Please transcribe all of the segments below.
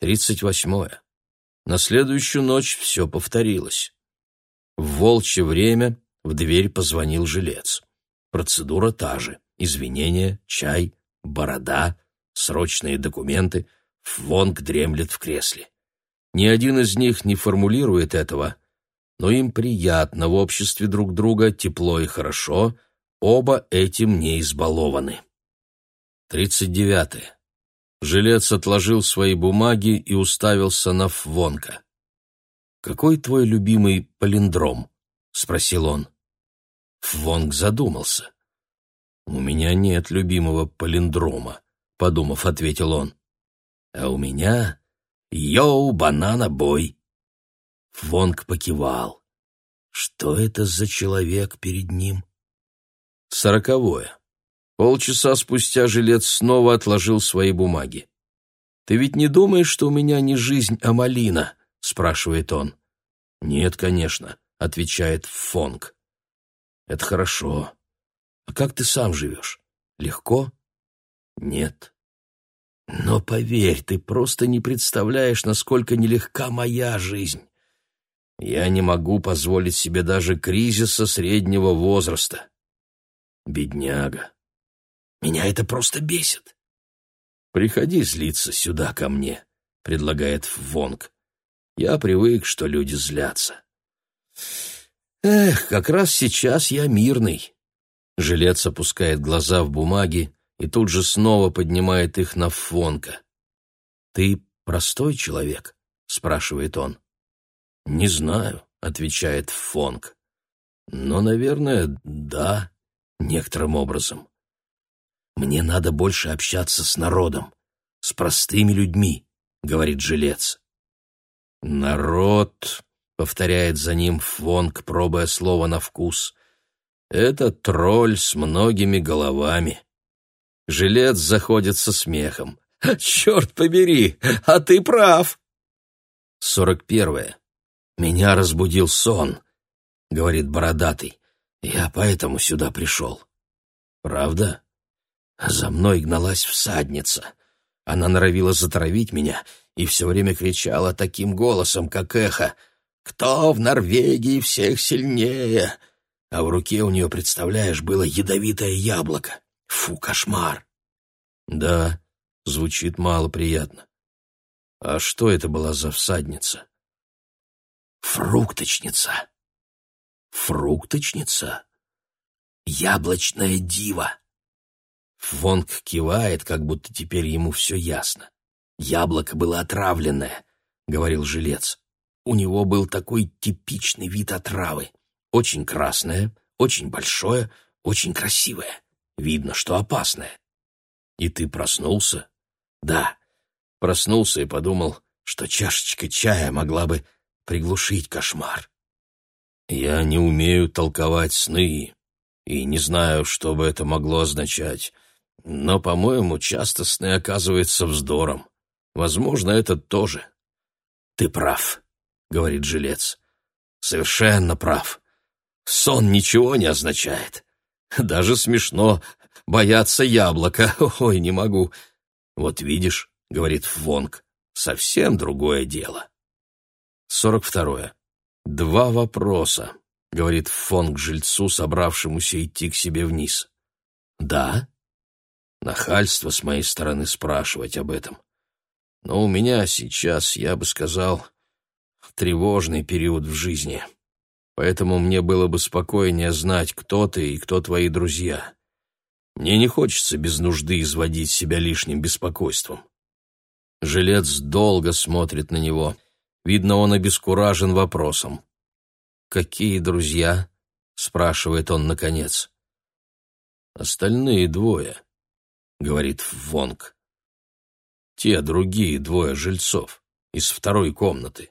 Тридцать восьмое. На следующую ночь все повторилось. В волчье время в дверь позвонил жилец. Процедура та же. Извинения, чай, борода, срочные документы. Фвонг дремлет в кресле. Ни один из них не формулирует этого, но им приятно в обществе друг друга, тепло и хорошо, оба этим не избалованы. Тридцать девятое. Жилец отложил свои бумаги и уставился на Фвонка. «Какой твой любимый палиндром?» — спросил он. Фвонг задумался. «У меня нет любимого палиндрома», — подумав, ответил он. «А у меня «Йоу, банана-бой!» Фвонг покивал. Что это за человек перед ним? Сороковое. Полчаса спустя жилец снова отложил свои бумаги. «Ты ведь не думаешь, что у меня не жизнь, а малина?» — спрашивает он. «Нет, конечно», — отвечает Фонг. «Это хорошо. А как ты сам живешь? Легко?» «Нет». «Но поверь, ты просто не представляешь, насколько нелегка моя жизнь. Я не могу позволить себе даже кризиса среднего возраста. Бедняга. Меня это просто бесит. Приходи злиться сюда ко мне, предлагает Вонг. Я привык, что люди злятся. Эх, как раз сейчас я мирный. Жилец опускает глаза в бумаги и тут же снова поднимает их на Фонка. Ты простой человек? спрашивает он. Не знаю, отвечает Фонг. Но, наверное, да, некоторым образом. Мне надо больше общаться с народом, с простыми людьми, говорит жилец. Народ, повторяет за ним Фонг, пробуя слово на вкус. Это тролль с многими головами. Жилец заходит со смехом. «Черт побери, а ты прав!» Сорок первое. «Меня разбудил сон», — говорит бородатый. «Я поэтому сюда пришел». «Правда?» За мной гналась всадница. Она норовила затравить меня и все время кричала таким голосом, как эхо. «Кто в Норвегии всех сильнее?» А в руке у нее, представляешь, было ядовитое яблоко. Фу, кошмар. Да, звучит мало приятно. А что это была за всадница? Фрукточница. Фрукточница? Яблочная дива. Фонг кивает, как будто теперь ему все ясно. Яблоко было отравленное, говорил жилец. У него был такой типичный вид отравы. Очень красное, очень большое, очень красивое. Видно, что опасное. И ты проснулся? Да. Проснулся и подумал, что чашечка чая могла бы приглушить кошмар. Я не умею толковать сны и не знаю, что бы это могло означать, но, по-моему, часто сны оказываются вздором. Возможно, это тоже. Ты прав, говорит жилец. Совершенно прав. Сон ничего не означает. Даже смешно бояться яблока. Ой, не могу. Вот видишь, говорит Вонг, совсем другое дело. Сорок второе. Два вопроса, говорит Фонг жильцу, собравшемуся идти к себе вниз. Да? Нахальство с моей стороны спрашивать об этом. Но у меня сейчас, я бы сказал, тревожный период в жизни. Поэтому мне было бы спокойнее знать, кто ты и кто твои друзья. Мне не хочется без нужды изводить себя лишним беспокойством. Жилец долго смотрит на него — Видно, он обескуражен вопросом. «Какие друзья?» — спрашивает он наконец. «Остальные двое», — говорит Вонг. «Те другие двое жильцов из второй комнаты».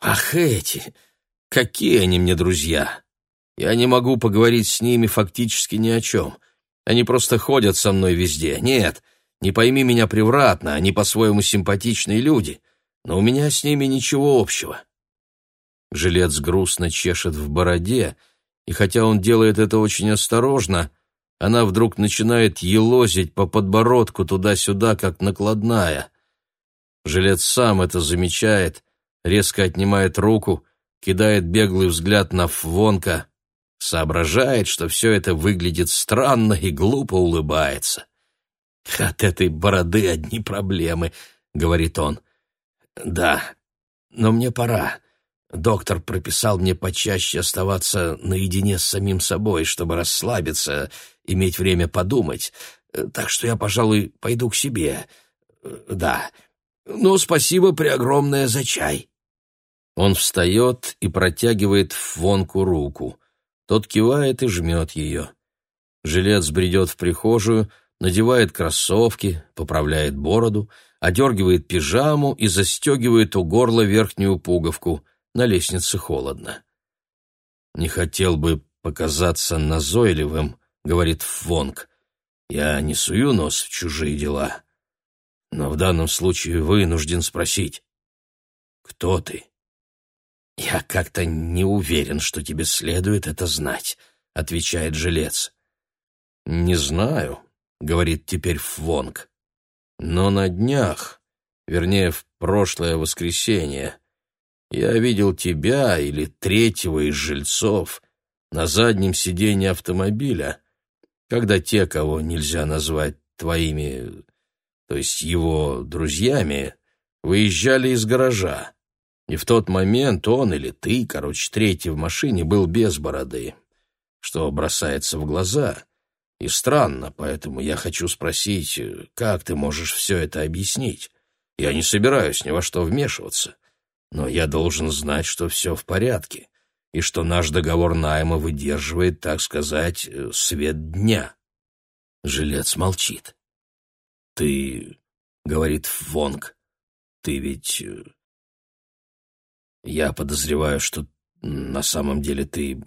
«Ах, эти! Какие они мне друзья! Я не могу поговорить с ними фактически ни о чем. Они просто ходят со мной везде. Нет, не пойми меня превратно, они по-своему симпатичные люди но у меня с ними ничего общего. Жилец грустно чешет в бороде, и хотя он делает это очень осторожно, она вдруг начинает елозить по подбородку туда-сюда, как накладная. Жилец сам это замечает, резко отнимает руку, кидает беглый взгляд на Фвонка, соображает, что все это выглядит странно и глупо улыбается. «От этой бороды одни проблемы», — говорит он. «Да, но мне пора. Доктор прописал мне почаще оставаться наедине с самим собой, чтобы расслабиться, иметь время подумать. Так что я, пожалуй, пойду к себе. Да. Ну, спасибо преогромное за чай». Он встает и протягивает Фонку руку. Тот кивает и жмет ее. Жилец бредет в прихожую, надевает кроссовки, поправляет бороду, одергивает пижаму и застегивает у горла верхнюю пуговку. На лестнице холодно. «Не хотел бы показаться назойливым», — говорит Фонг. «Я не сую нос в чужие дела, но в данном случае вынужден спросить, кто ты?» «Я как-то не уверен, что тебе следует это знать», — отвечает жилец. «Не знаю», — говорит теперь Фвонг. «Но на днях, вернее, в прошлое воскресенье, я видел тебя или третьего из жильцов на заднем сиденье автомобиля, когда те, кого нельзя назвать твоими, то есть его друзьями, выезжали из гаража. И в тот момент он или ты, короче, третий в машине, был без бороды, что бросается в глаза. И странно, поэтому я хочу спросить, как ты можешь все это объяснить? Я не собираюсь ни во что вмешиваться, но я должен знать, что все в порядке, и что наш договор найма выдерживает, так сказать, свет дня. Жилец молчит. «Ты...» — говорит Вонг. «Ты ведь...» «Я подозреваю, что на самом деле ты,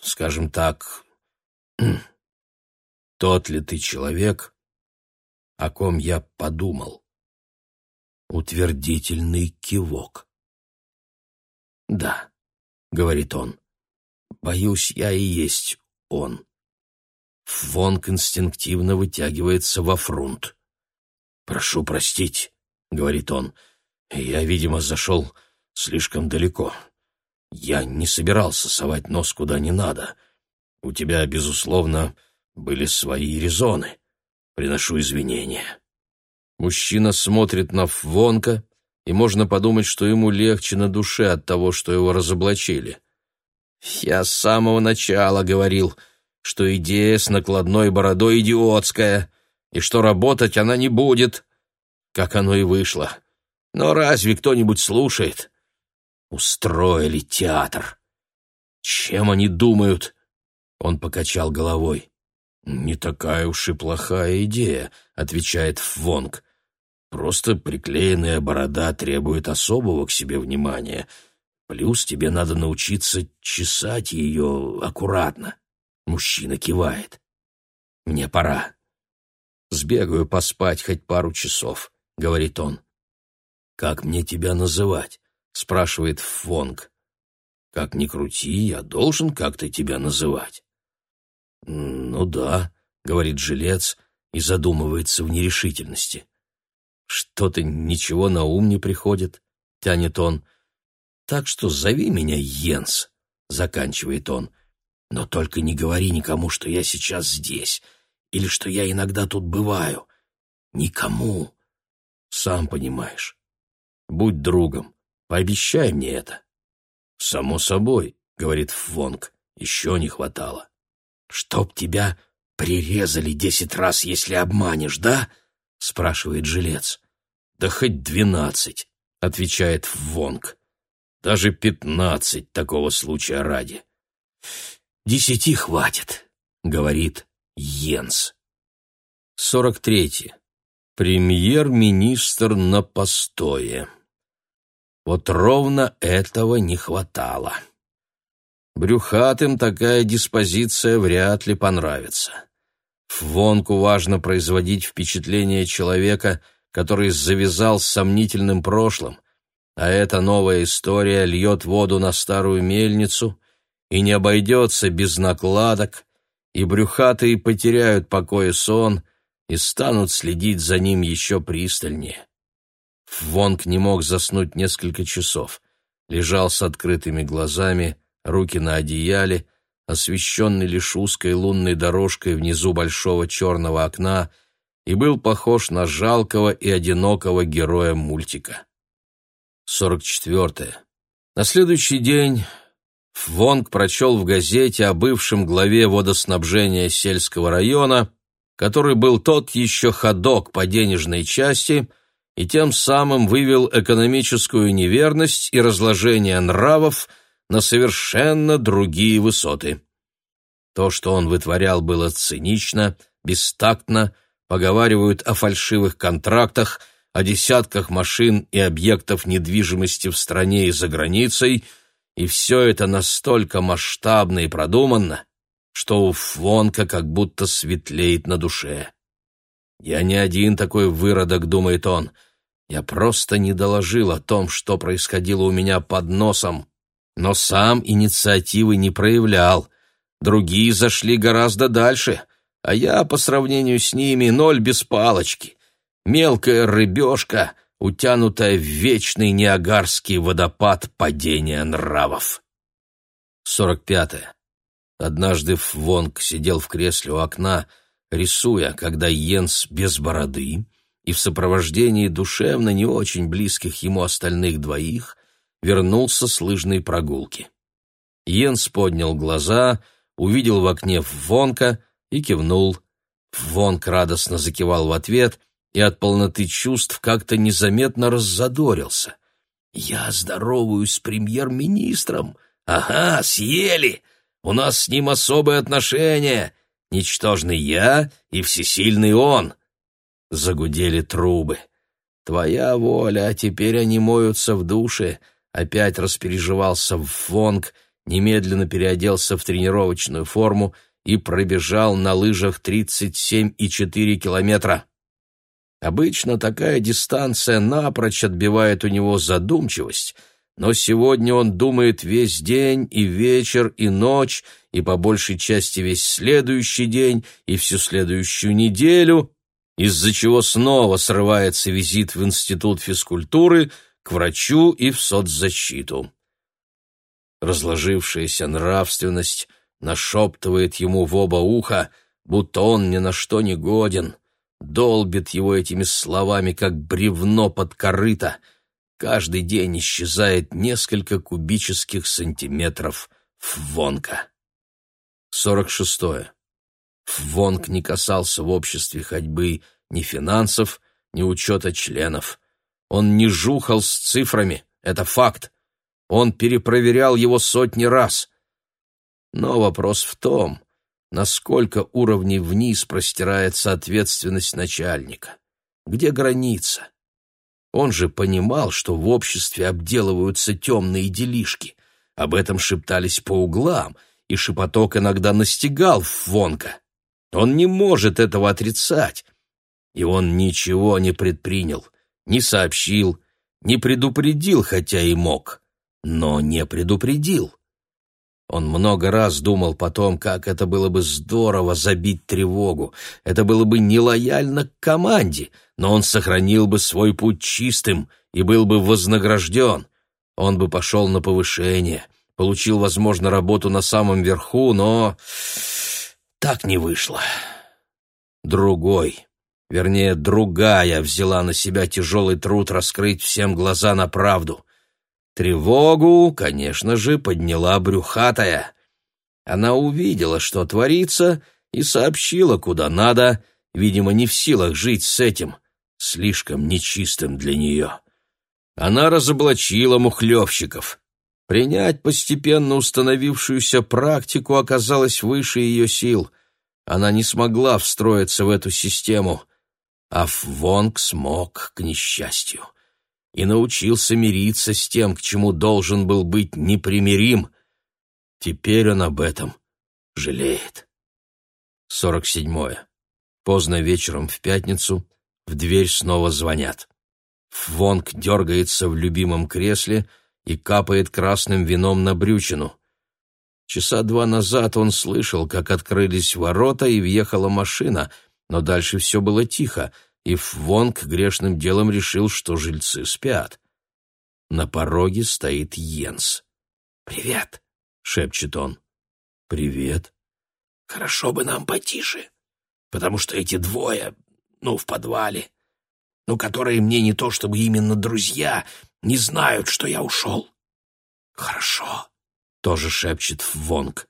скажем так, тот ли ты человек, о ком я подумал. Утвердительный кивок. «Да», — говорит он, — «боюсь, я и есть он». Фонк инстинктивно вытягивается во фрунт. «Прошу простить», — говорит он, — «я, видимо, зашел слишком далеко. Я не собирался совать нос куда не надо. У тебя, безусловно, были свои резоны. Приношу извинения. Мужчина смотрит на Фвонка, и можно подумать, что ему легче на душе от того, что его разоблачили. Я с самого начала говорил, что идея с накладной бородой идиотская, и что работать она не будет, как оно и вышло. Но разве кто-нибудь слушает? Устроили театр. Чем они думают? Он покачал головой. «Не такая уж и плохая идея», — отвечает Фвонг. «Просто приклеенная борода требует особого к себе внимания. Плюс тебе надо научиться чесать ее аккуратно». Мужчина кивает. «Мне пора. Сбегаю поспать хоть пару часов», — говорит он. «Как мне тебя называть?» — спрашивает Фвонг. «Как ни крути, я должен как-то тебя называть». «Ну да», — говорит жилец и задумывается в нерешительности. «Что-то ничего на ум не приходит», — тянет он. «Так что зови меня Йенс», — заканчивает он. «Но только не говори никому, что я сейчас здесь, или что я иногда тут бываю. Никому. Сам понимаешь. Будь другом, пообещай мне это». «Само собой», — говорит Фвонг, — «еще не хватало». «Чтоб тебя прирезали десять раз, если обманешь, да?» — спрашивает жилец. «Да хоть двенадцать», — отвечает Вонг. «Даже пятнадцать такого случая ради». «Десяти хватит», — говорит Йенс. Сорок третий. Премьер-министр на постое. Вот ровно этого не хватало. Брюхатым такая диспозиция вряд ли понравится. Фвонку важно производить впечатление человека, который завязал с сомнительным прошлым, а эта новая история льет воду на старую мельницу и не обойдется без накладок, и брюхатые потеряют покой и сон и станут следить за ним еще пристальнее. Вонг не мог заснуть несколько часов. Лежал с открытыми глазами, руки на одеяле, освещенный лишь узкой лунной дорожкой внизу большого черного окна, и был похож на жалкого и одинокого героя мультика. 44. На следующий день Вонг прочел в газете о бывшем главе водоснабжения сельского района, который был тот еще ходок по денежной части и тем самым вывел экономическую неверность и разложение нравов на совершенно другие высоты. То, что он вытворял, было цинично, бестактно, поговаривают о фальшивых контрактах, о десятках машин и объектов недвижимости в стране и за границей – и все это настолько масштабно и продуманно, что у Фвонка как будто светлеет на душе. «Я не один такой выродок», — думает он. «Я просто не доложил о том, что происходило у меня под носом, но сам инициативы не проявлял. Другие зашли гораздо дальше, а я, по сравнению с ними, ноль без палочки. Мелкая рыбешка, утянутая в вечный Ниагарский водопад падения нравов. 45. -е. Однажды Вонг сидел в кресле у окна, рисуя, когда Йенс без бороды и в сопровождении душевно не очень близких ему остальных двоих вернулся с лыжной прогулки. Йенс поднял глаза, увидел в окне Вонка и кивнул. Вонк радостно закивал в ответ — и от полноты чувств как-то незаметно раззадорился. «Я здороваюсь с премьер-министром. Ага, съели. У нас с ним особые отношения. Ничтожный я и всесильный он». Загудели трубы. «Твоя воля, а теперь они моются в душе». Опять распереживался в фонг, немедленно переоделся в тренировочную форму и пробежал на лыжах 37,4 километра. Обычно такая дистанция напрочь отбивает у него задумчивость, но сегодня он думает весь день и вечер и ночь, и по большей части весь следующий день и всю следующую неделю, из-за чего снова срывается визит в Институт физкультуры к врачу и в соцзащиту. Разложившаяся нравственность нашептывает ему в оба уха, будто он ни на что не годен — долбит его этими словами, как бревно под корыто. Каждый день исчезает несколько кубических сантиметров фвонка. 46. Фвонг не касался в обществе ходьбы ни финансов, ни учета членов. Он не жухал с цифрами, это факт. Он перепроверял его сотни раз. Но вопрос в том, насколько уровней вниз простирается ответственность начальника. Где граница? Он же понимал, что в обществе обделываются темные делишки. Об этом шептались по углам, и шепоток иногда настигал Фонка. Он не может этого отрицать. И он ничего не предпринял, не сообщил, не предупредил, хотя и мог, но не предупредил. Он много раз думал потом, как это было бы здорово забить тревогу. Это было бы нелояльно к команде, но он сохранил бы свой путь чистым и был бы вознагражден. Он бы пошел на повышение, получил, возможно, работу на самом верху, но так не вышло. Другой, вернее, другая взяла на себя тяжелый труд раскрыть всем глаза на правду — Тревогу, конечно же, подняла брюхатая. Она увидела, что творится, и сообщила, куда надо, видимо, не в силах жить с этим, слишком нечистым для нее. Она разоблачила мухлевщиков. Принять постепенно установившуюся практику оказалось выше ее сил. Она не смогла встроиться в эту систему, а Фвонг смог, к несчастью и научился мириться с тем, к чему должен был быть непримирим. Теперь он об этом жалеет. 47. Поздно вечером в пятницу в дверь снова звонят. Фвонг дергается в любимом кресле и капает красным вином на брючину. Часа два назад он слышал, как открылись ворота и въехала машина, но дальше все было тихо, и Фвонг грешным делом решил, что жильцы спят. На пороге стоит Йенс. «Привет», — шепчет он. «Привет». «Хорошо бы нам потише, потому что эти двое, ну, в подвале, ну, которые мне не то чтобы именно друзья, не знают, что я ушел». «Хорошо», — тоже шепчет Вонг.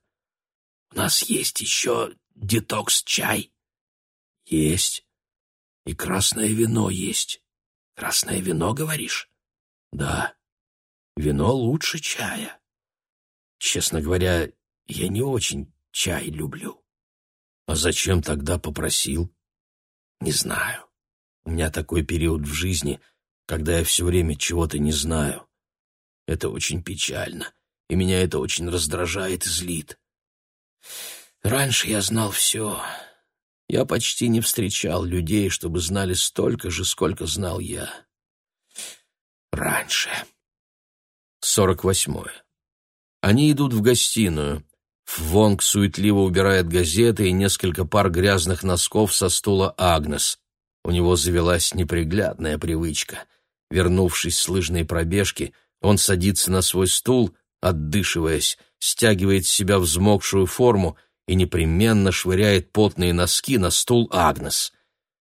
«У нас есть еще детокс-чай?» «Есть. И красное вино есть. Красное вино, говоришь?» «Да. Вино лучше чая. Честно говоря, я не очень чай люблю». «А зачем тогда попросил?» «Не знаю. У меня такой период в жизни, когда я все время чего-то не знаю. Это очень печально, и меня это очень раздражает и злит. Раньше я знал все. Я почти не встречал людей, чтобы знали столько же, сколько знал я. Раньше. Сорок восьмое. Они идут в гостиную. Вонг суетливо убирает газеты и несколько пар грязных носков со стула Агнес. У него завелась неприглядная привычка. Вернувшись с лыжной пробежки, он садится на свой стул, отдышиваясь, стягивает с себя взмокшую форму и непременно швыряет потные носки на стул Агнес.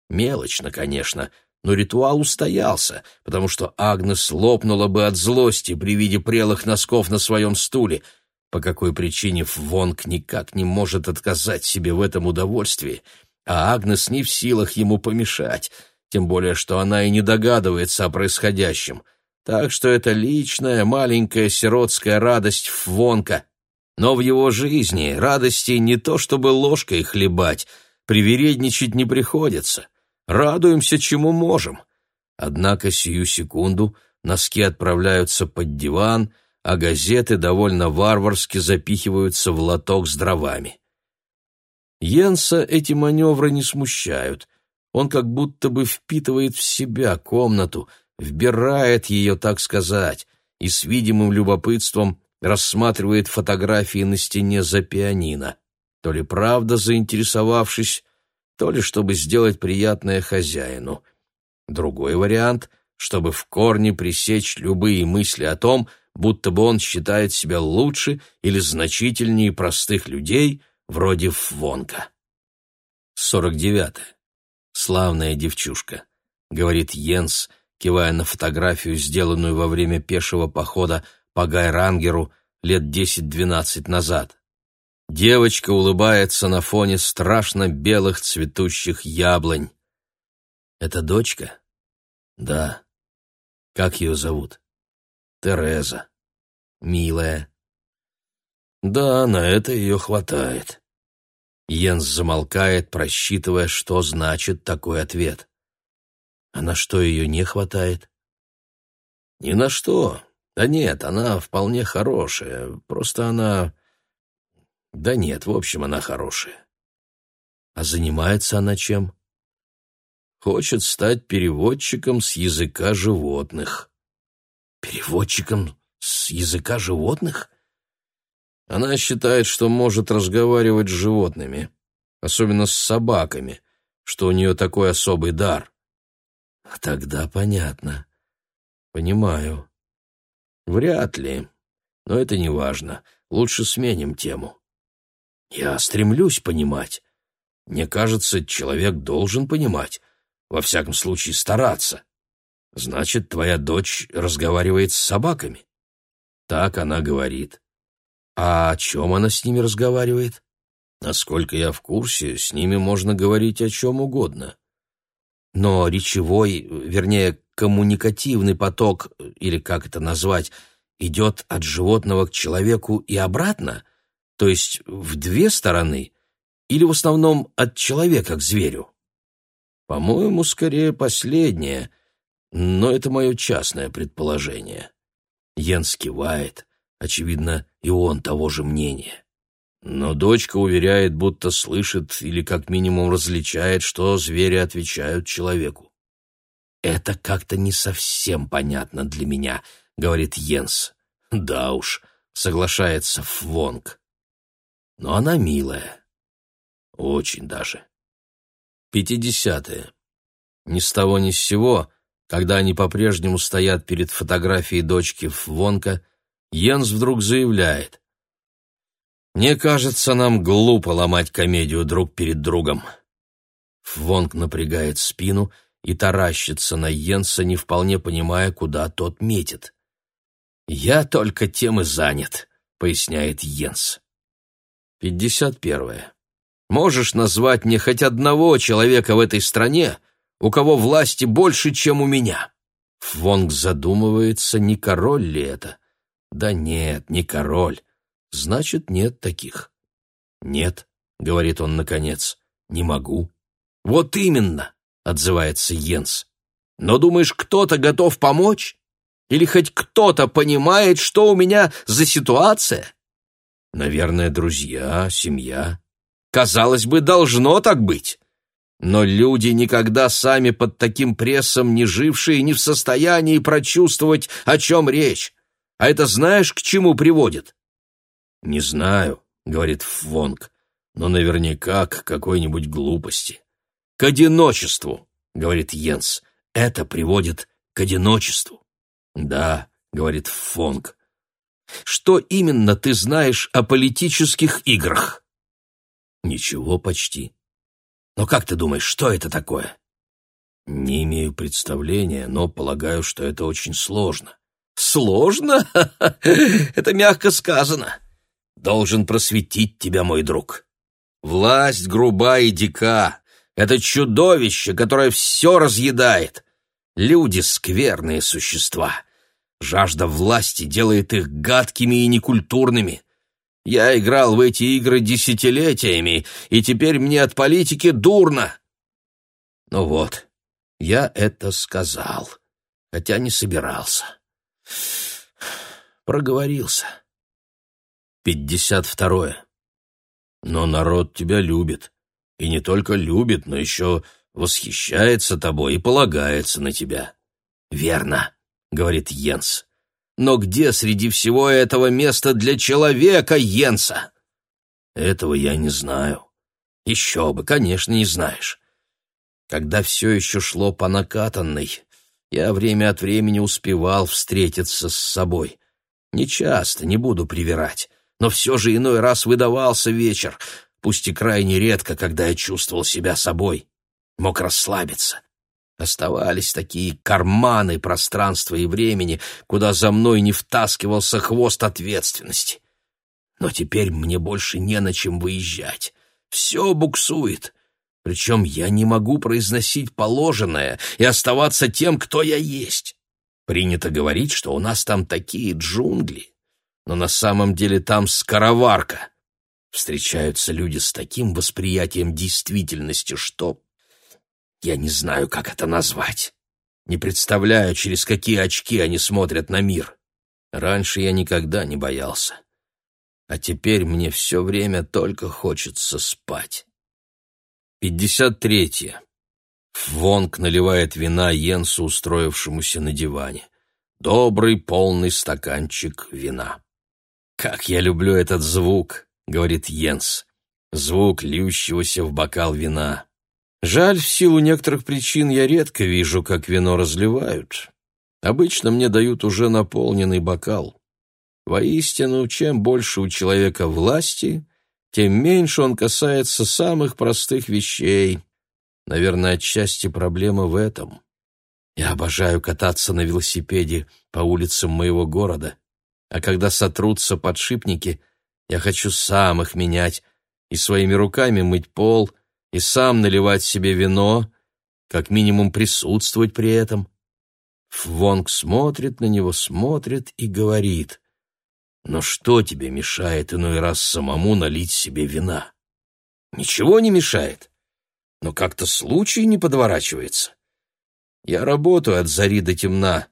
Мелочно, конечно, но ритуал устоялся, потому что Агнес лопнула бы от злости при виде прелых носков на своем стуле. По какой причине Вонг никак не может отказать себе в этом удовольствии — а Агнес не в силах ему помешать, тем более что она и не догадывается о происходящем. Так что это личная маленькая сиротская радость Фвонка. Но в его жизни радости не то чтобы ложкой хлебать, привередничать не приходится. Радуемся, чему можем. Однако сию секунду носки отправляются под диван, а газеты довольно варварски запихиваются в лоток с дровами. Йенса эти маневры не смущают. Он как будто бы впитывает в себя комнату, вбирает ее, так сказать, и с видимым любопытством рассматривает фотографии на стене за пианино, то ли правда заинтересовавшись, то ли чтобы сделать приятное хозяину. Другой вариант — чтобы в корне пресечь любые мысли о том, будто бы он считает себя лучше или значительнее простых людей — вроде Фвонка. Сорок девятое. Славная девчушка, говорит Йенс, кивая на фотографию, сделанную во время пешего похода по Гайрангеру лет десять-двенадцать назад. Девочка улыбается на фоне страшно белых цветущих яблонь. Это дочка? Да. Как ее зовут? Тереза. Милая. Да, на это ее хватает. Йенс замолкает, просчитывая, что значит такой ответ. А на что ее не хватает? Ни на что. Да нет, она вполне хорошая. Просто она... Да нет, в общем, она хорошая. А занимается она чем? Хочет стать переводчиком с языка животных. Переводчиком с языка животных? Она считает, что может разговаривать с животными, особенно с собаками, что у нее такой особый дар. Тогда понятно. Понимаю. Вряд ли. Но это не важно. Лучше сменим тему. Я стремлюсь понимать. Мне кажется, человек должен понимать. Во всяком случае, стараться. Значит, твоя дочь разговаривает с собаками? Так она говорит. А о чем она с ними разговаривает? Насколько я в курсе, с ними можно говорить о чем угодно. Но речевой, вернее, коммуникативный поток, или как это назвать, идет от животного к человеку и обратно? То есть в две стороны? Или в основном от человека к зверю? По-моему, скорее последнее, но это мое частное предположение. Йенс кивает. Очевидно, и он того же мнения. Но дочка уверяет, будто слышит или как минимум различает, что звери отвечают человеку. «Это как-то не совсем понятно для меня», — говорит Йенс. «Да уж», — соглашается Фвонг. «Но она милая. Очень даже». Пятидесятое. Ни с того ни с сего, когда они по-прежнему стоят перед фотографией дочки Вонка, Йенс вдруг заявляет. «Мне кажется, нам глупо ломать комедию друг перед другом». Вонг напрягает спину и таращится на Йенса, не вполне понимая, куда тот метит. «Я только тем и занят», — поясняет Йенс. Пятьдесят первое. Можешь назвать мне хоть одного человека в этой стране, у кого власти больше, чем у меня?» Фонг задумывается, не король ли это. «Да нет, не король. Значит, нет таких». «Нет», — говорит он наконец, — «не могу». «Вот именно», — отзывается Йенс. «Но думаешь, кто-то готов помочь? Или хоть кто-то понимает, что у меня за ситуация?» «Наверное, друзья, семья». Казалось бы, должно так быть. Но люди, никогда сами под таким прессом не жившие, не в состоянии прочувствовать, о чем речь. А это знаешь, к чему приводит? «Не знаю», — говорит Фонг, — «но наверняка к какой-нибудь глупости». «К одиночеству», — говорит Йенс, — «это приводит к одиночеству». «Да», — говорит Фонг. «Что именно ты знаешь о политических играх?» Ничего почти. Но как ты думаешь, что это такое? Не имею представления, но полагаю, что это очень сложно. Сложно? Это мягко сказано. Должен просветить тебя, мой друг. Власть груба и дика. Это чудовище, которое все разъедает. Люди — скверные существа. Жажда власти делает их гадкими и некультурными. Я играл в эти игры десятилетиями, и теперь мне от политики дурно. Ну вот, я это сказал, хотя не собирался. Проговорился. Пятьдесят второе. Но народ тебя любит. И не только любит, но еще восхищается тобой и полагается на тебя. Верно, говорит Йенс. Но где среди всего этого место для человека, Йенса? Этого я не знаю. Еще бы, конечно, не знаешь. Когда все еще шло по накатанной, я время от времени успевал встретиться с собой. Не часто, не буду привирать, но все же иной раз выдавался вечер, пусть и крайне редко, когда я чувствовал себя собой. Мог расслабиться, Оставались такие карманы пространства и времени, куда за мной не втаскивался хвост ответственности. Но теперь мне больше не на чем выезжать. Все буксует. Причем я не могу произносить положенное и оставаться тем, кто я есть. Принято говорить, что у нас там такие джунгли, но на самом деле там скороварка. Встречаются люди с таким восприятием действительности, что я не знаю, как это назвать. Не представляю, через какие очки они смотрят на мир. Раньше я никогда не боялся. А теперь мне все время только хочется спать. Пятьдесят третье. Вонг наливает вина Йенсу, устроившемуся на диване. Добрый полный стаканчик вина. «Как я люблю этот звук», — говорит Йенс. «Звук льющегося в бокал вина. Жаль, в силу некоторых причин я редко вижу, как вино разливают. Обычно мне дают уже наполненный бокал. Воистину, чем больше у человека власти, тем меньше он касается самых простых вещей. Наверное, отчасти проблема в этом. Я обожаю кататься на велосипеде по улицам моего города, а когда сотрутся подшипники, я хочу сам их менять и своими руками мыть пол — и сам наливать себе вино, как минимум присутствовать при этом. Фвонг смотрит на него, смотрит и говорит, «Но что тебе мешает иной раз самому налить себе вина?» «Ничего не мешает, но как-то случай не подворачивается. Я работаю от зари до темна,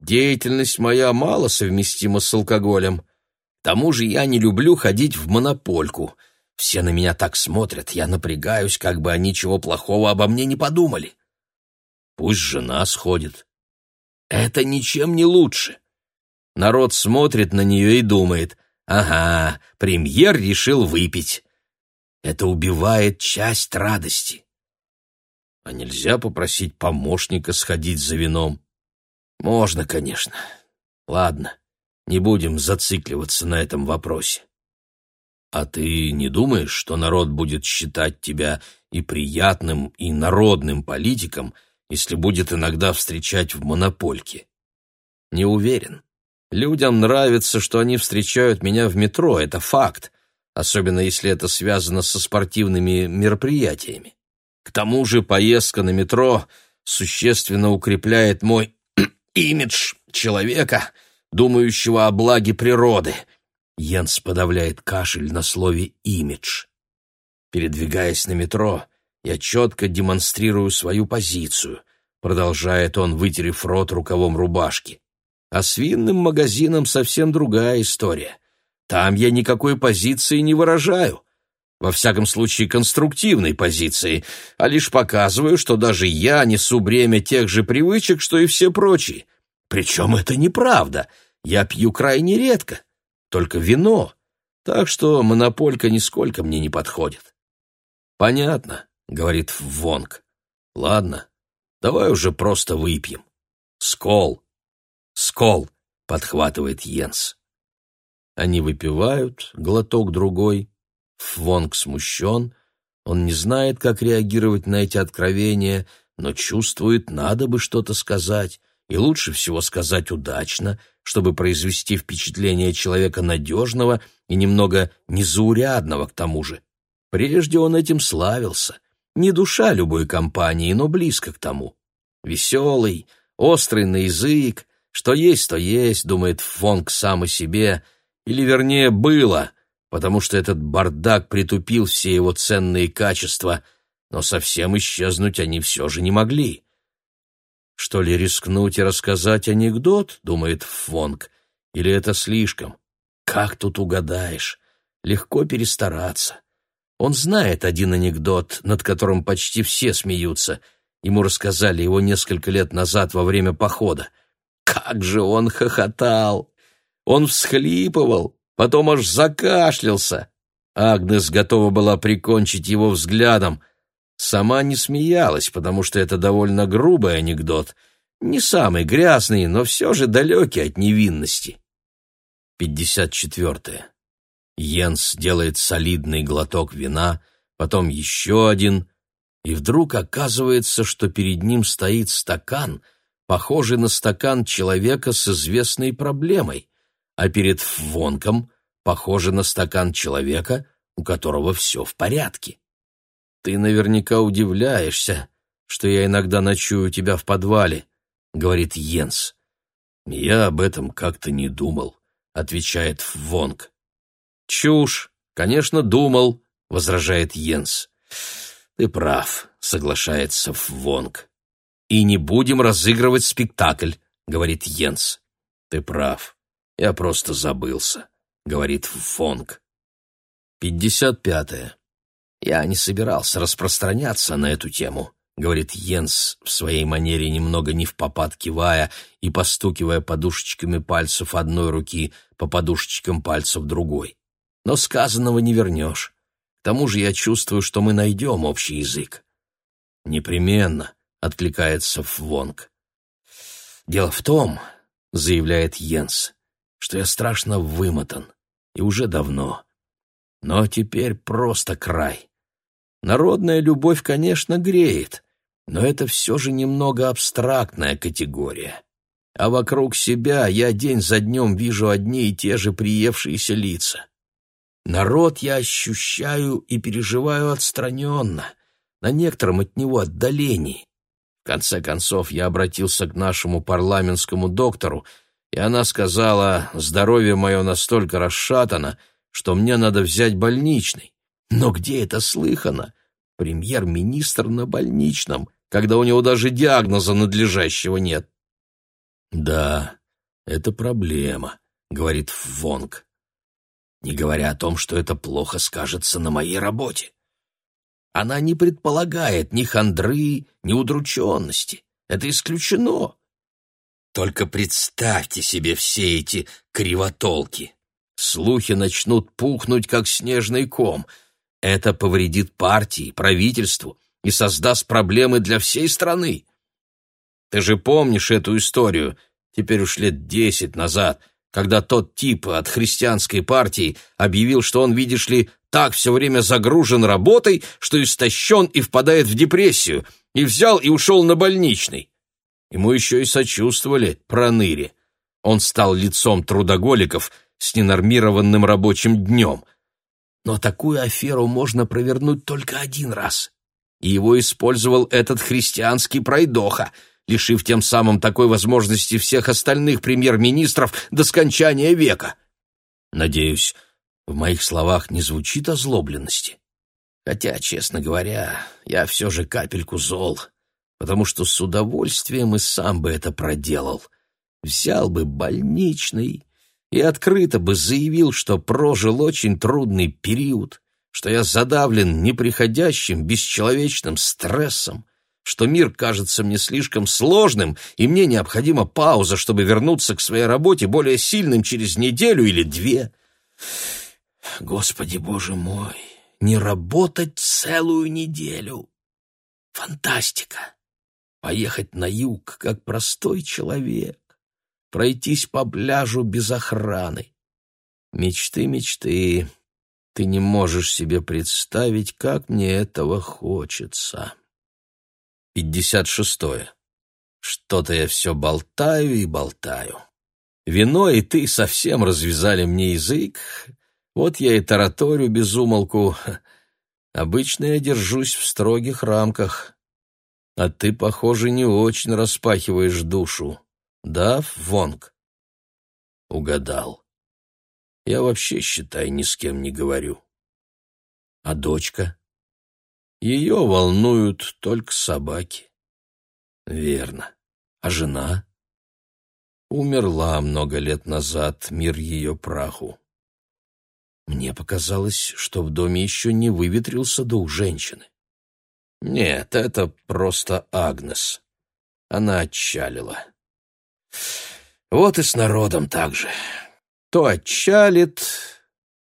деятельность моя мало совместима с алкоголем. Тому же я не люблю ходить в монопольку — все на меня так смотрят, я напрягаюсь, как бы они чего плохого обо мне не подумали. Пусть жена сходит. Это ничем не лучше. Народ смотрит на нее и думает, ага, премьер решил выпить. Это убивает часть радости. А нельзя попросить помощника сходить за вином? Можно, конечно. Ладно, не будем зацикливаться на этом вопросе. А ты не думаешь, что народ будет считать тебя и приятным, и народным политиком, если будет иногда встречать в монопольке? Не уверен. Людям нравится, что они встречают меня в метро, это факт, особенно если это связано со спортивными мероприятиями. К тому же поездка на метро существенно укрепляет мой имидж человека, думающего о благе природы. Йенс подавляет кашель на слове «имидж». Передвигаясь на метро, я четко демонстрирую свою позицию, продолжает он, вытерев рот рукавом рубашки. А с винным магазином совсем другая история. Там я никакой позиции не выражаю. Во всяком случае, конструктивной позиции, а лишь показываю, что даже я несу бремя тех же привычек, что и все прочие. Причем это неправда. Я пью крайне редко, только вино. Так что монополька нисколько мне не подходит. «Понятно», — говорит Вонг. «Ладно, давай уже просто выпьем. Скол!» «Скол!» — подхватывает Йенс. Они выпивают, глоток другой. Фвонг смущен. Он не знает, как реагировать на эти откровения, но чувствует, надо бы что-то сказать, и лучше всего сказать удачно, чтобы произвести впечатление человека надежного и немного незаурядного к тому же. Прежде он этим славился. Не душа любой компании, но близко к тому. Веселый, острый на язык, что есть, то есть, думает Фонг сам о себе, или вернее было, потому что этот бардак притупил все его ценные качества, но совсем исчезнуть они все же не могли. Что ли, рискнуть и рассказать анекдот, думает Фонг, или это слишком? Как тут угадаешь? Легко перестараться. Он знает один анекдот, над которым почти все смеются. Ему рассказали его несколько лет назад во время похода. Как же он хохотал! Он всхлипывал, потом аж закашлялся. Агнес готова была прикончить его взглядом. Сама не смеялась, потому что это довольно грубый анекдот. Не самый грязный, но все же далекий от невинности. 54. Йенс делает солидный глоток вина, потом еще один, и вдруг оказывается, что перед ним стоит стакан — похожий на стакан человека с известной проблемой, а перед Фвонком похоже на стакан человека, у которого все в порядке. «Ты наверняка удивляешься, что я иногда ночую у тебя в подвале», — говорит Йенс. «Я об этом как-то не думал», — отвечает Фвонг. «Чушь! Конечно, думал», — возражает Йенс. «Ты прав», — соглашается Фвонг и не будем разыгрывать спектакль», — говорит Йенс. «Ты прав. Я просто забылся», — говорит Фонг. Пятьдесят пятое. «Я не собирался распространяться на эту тему», — говорит Йенс в своей манере немного не в попад кивая и постукивая подушечками пальцев одной руки по подушечкам пальцев другой. «Но сказанного не вернешь. К тому же я чувствую, что мы найдем общий язык». «Непременно», откликается Фвонг. Дело в том, заявляет Йенс, что я страшно вымотан, и уже давно. Но теперь просто край. Народная любовь, конечно, греет, но это все же немного абстрактная категория. А вокруг себя я день за днем вижу одни и те же приевшиеся лица. Народ я ощущаю и переживаю отстраненно, на некотором от него отдалении. В конце концов, я обратился к нашему парламентскому доктору, и она сказала, здоровье мое настолько расшатано, что мне надо взять больничный. Но где это слыхано? Премьер-министр на больничном, когда у него даже диагноза надлежащего нет. «Да, это проблема», — говорит Вонг. «Не говоря о том, что это плохо скажется на моей работе. Она не предполагает ни хандры, ни удрученности. Это исключено. Только представьте себе все эти кривотолки. Слухи начнут пухнуть, как снежный ком. Это повредит партии, правительству, и создаст проблемы для всей страны. Ты же помнишь эту историю, теперь уж лет десять назад, когда тот тип от христианской партии объявил, что он, видишь ли, так все время загружен работой, что истощен и впадает в депрессию, и взял и ушел на больничный. Ему еще и сочувствовали, проныре. Он стал лицом трудоголиков с ненормированным рабочим днем. Но такую аферу можно провернуть только один раз. И его использовал этот христианский пройдоха, лишив тем самым такой возможности всех остальных премьер-министров до скончания века. Надеюсь, в моих словах не звучит озлобленности. Хотя, честно говоря, я все же капельку зол потому что с удовольствием и сам бы это проделал. Взял бы больничный и открыто бы заявил, что прожил очень трудный период, что я задавлен неприходящим, бесчеловечным стрессом, что мир кажется мне слишком сложным, и мне необходима пауза, чтобы вернуться к своей работе более сильным через неделю или две. Господи, Боже мой, не работать целую неделю! Фантастика! поехать на юг, как простой человек, пройтись по пляжу без охраны. Мечты, мечты. Ты не можешь себе представить, как мне этого хочется. Пятьдесят шестое. Что-то я все болтаю и болтаю. Вино и ты совсем развязали мне язык. Вот я и тараторю без умолку. Обычно я держусь в строгих рамках. А ты, похоже, не очень распахиваешь душу. Да, Вонг? Угадал. Я вообще, считай, ни с кем не говорю. А дочка? Ее волнуют только собаки. Верно. А жена? Умерла много лет назад, мир ее праху. Мне показалось, что в доме еще не выветрился дух женщины. Нет, это просто Агнес. Она отчалила. Вот и с народом так же. То отчалит,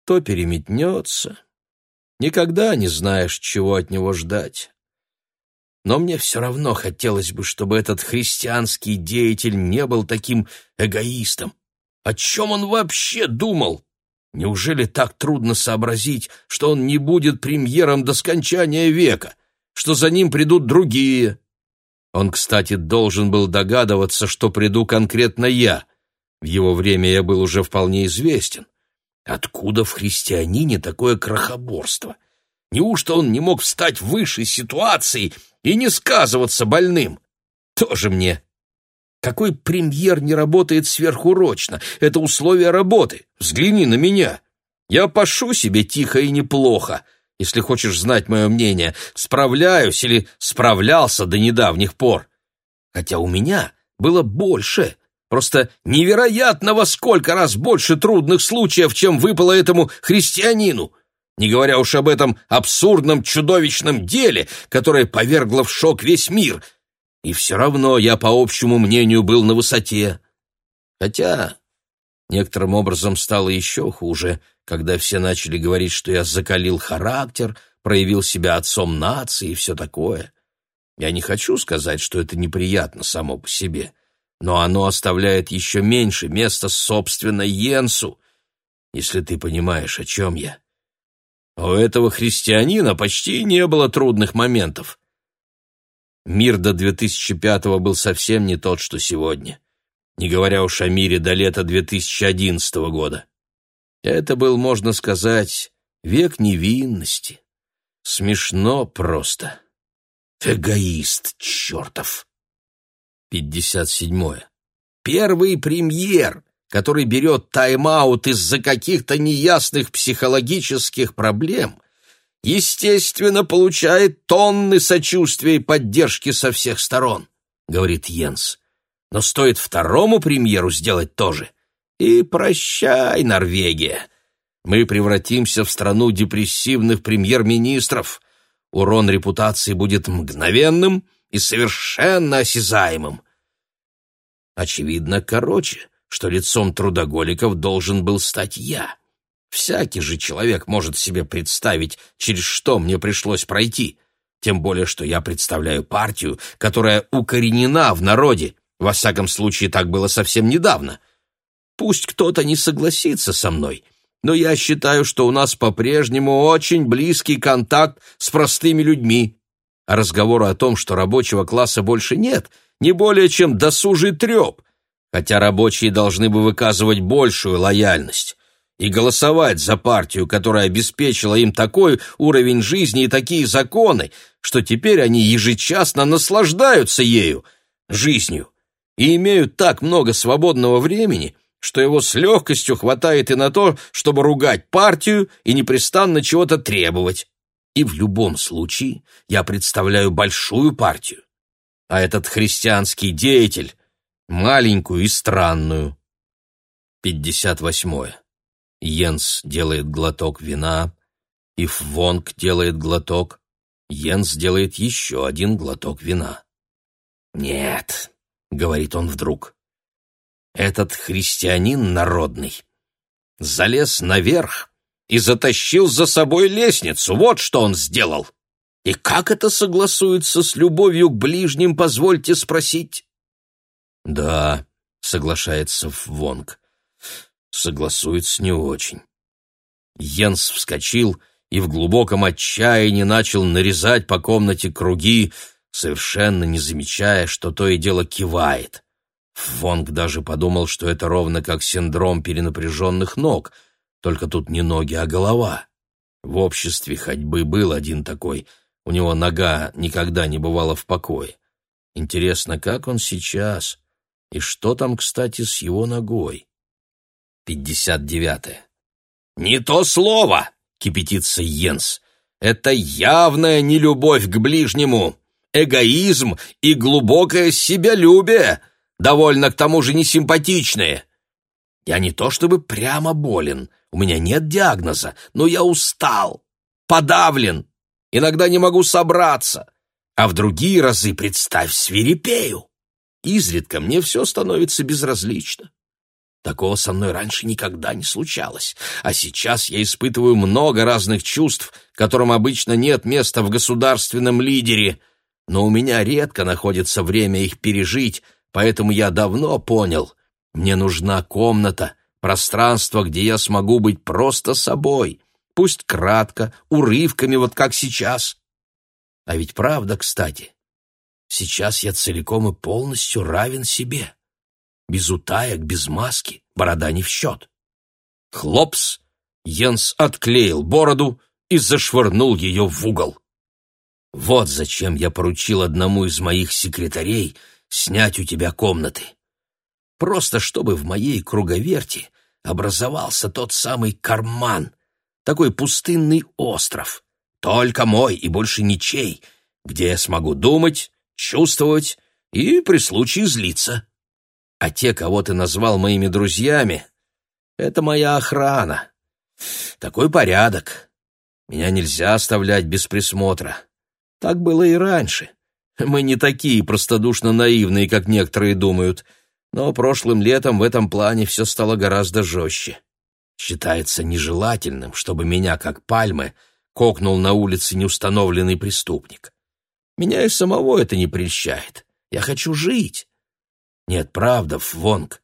то переметнется. Никогда не знаешь, чего от него ждать. Но мне все равно хотелось бы, чтобы этот христианский деятель не был таким эгоистом. О чем он вообще думал? Неужели так трудно сообразить, что он не будет премьером до скончания века? что за ним придут другие. Он, кстати, должен был догадываться, что приду конкретно я. В его время я был уже вполне известен. Откуда в христианине такое крохоборство? Неужто он не мог встать выше ситуации и не сказываться больным? Тоже мне. Какой премьер не работает сверхурочно? Это условие работы. Взгляни на меня. Я пошу себе тихо и неплохо если хочешь знать мое мнение, справляюсь или справлялся до недавних пор. Хотя у меня было больше, просто невероятного сколько раз больше трудных случаев, чем выпало этому христианину, не говоря уж об этом абсурдном чудовищном деле, которое повергло в шок весь мир. И все равно я, по общему мнению, был на высоте. Хотя некоторым образом стало еще хуже — когда все начали говорить, что я закалил характер, проявил себя отцом нации и все такое. Я не хочу сказать, что это неприятно само по себе, но оно оставляет еще меньше места, собственно, Йенсу, если ты понимаешь, о чем я. У этого христианина почти не было трудных моментов. Мир до 2005-го был совсем не тот, что сегодня, не говоря уж о мире до лета 2011 года. Это был, можно сказать, век невинности. Смешно просто. Эгоист чертов. Пятьдесят седьмое. Первый премьер, который берет тайм-аут из-за каких-то неясных психологических проблем, естественно, получает тонны сочувствия и поддержки со всех сторон, говорит Йенс. Но стоит второму премьеру сделать то же — и прощай, Норвегия. Мы превратимся в страну депрессивных премьер-министров. Урон репутации будет мгновенным и совершенно осязаемым. Очевидно, короче, что лицом трудоголиков должен был стать я. Всякий же человек может себе представить, через что мне пришлось пройти. тем более что я представляю партию, которая укоренена в народе, во всяком случае так было совсем недавно. Пусть кто-то не согласится со мной, но я считаю, что у нас по-прежнему очень близкий контакт с простыми людьми. А разговору о том, что рабочего класса больше нет, не более чем досужий треп, хотя рабочие должны бы выказывать большую лояльность и голосовать за партию, которая обеспечила им такой уровень жизни и такие законы, что теперь они ежечасно наслаждаются ею, жизнью, и имеют так много свободного времени, что его с легкостью хватает и на то, чтобы ругать партию и непрестанно чего-то требовать. И в любом случае я представляю большую партию, а этот христианский деятель — маленькую и странную. Пятьдесят восьмое. Йенс делает глоток вина, Ив Вонг делает глоток, Йенс делает еще один глоток вина. «Нет», — говорит он вдруг, — «этот христианин народный залез наверх и затащил за собой лестницу, вот что он сделал. И как это согласуется с любовью к ближним, позвольте спросить?» «Да», — соглашается Вонг, согласуется не очень. Йенс вскочил и в глубоком отчаянии начал нарезать по комнате круги, совершенно не замечая, что то и дело кивает. Вонг даже подумал, что это ровно как синдром перенапряженных ног, только тут не ноги, а голова. В обществе ходьбы был один такой, у него нога никогда не бывала в покое. Интересно, как он сейчас? И что там, кстати, с его ногой? Пятьдесят девятое. «Не то слово!» — кипятится Йенс. «Это явная нелюбовь к ближнему, эгоизм и глубокое себялюбие, довольно к тому же несимпатичные. Я не то чтобы прямо болен, у меня нет диагноза, но я устал, подавлен, иногда не могу собраться, а в другие разы, представь, свирепею. Изредка мне все становится безразлично. Такого со мной раньше никогда не случалось, а сейчас я испытываю много разных чувств, которым обычно нет места в государственном лидере, но у меня редко находится время их пережить, поэтому я давно понял, мне нужна комната, пространство, где я смогу быть просто собой, пусть кратко, урывками, вот как сейчас. А ведь правда, кстати, сейчас я целиком и полностью равен себе без утаек, без маски, борода не в счет. Хлопс! Йенс отклеил бороду и зашвырнул ее в угол. Вот зачем я поручил одному из моих секретарей снять у тебя комнаты. Просто чтобы в моей круговерти образовался тот самый карман, такой пустынный остров, только мой и больше ничей, где я смогу думать, чувствовать и при случае злиться. А те, кого ты назвал моими друзьями, это моя охрана. Такой порядок. Меня нельзя оставлять без присмотра. Так было и раньше. Мы не такие простодушно наивные, как некоторые думают, но прошлым летом в этом плане все стало гораздо жестче. Считается нежелательным, чтобы меня, как пальмы, кокнул на улице неустановленный преступник. Меня и самого это не прельщает. Я хочу жить. Нет, правда, Вонг,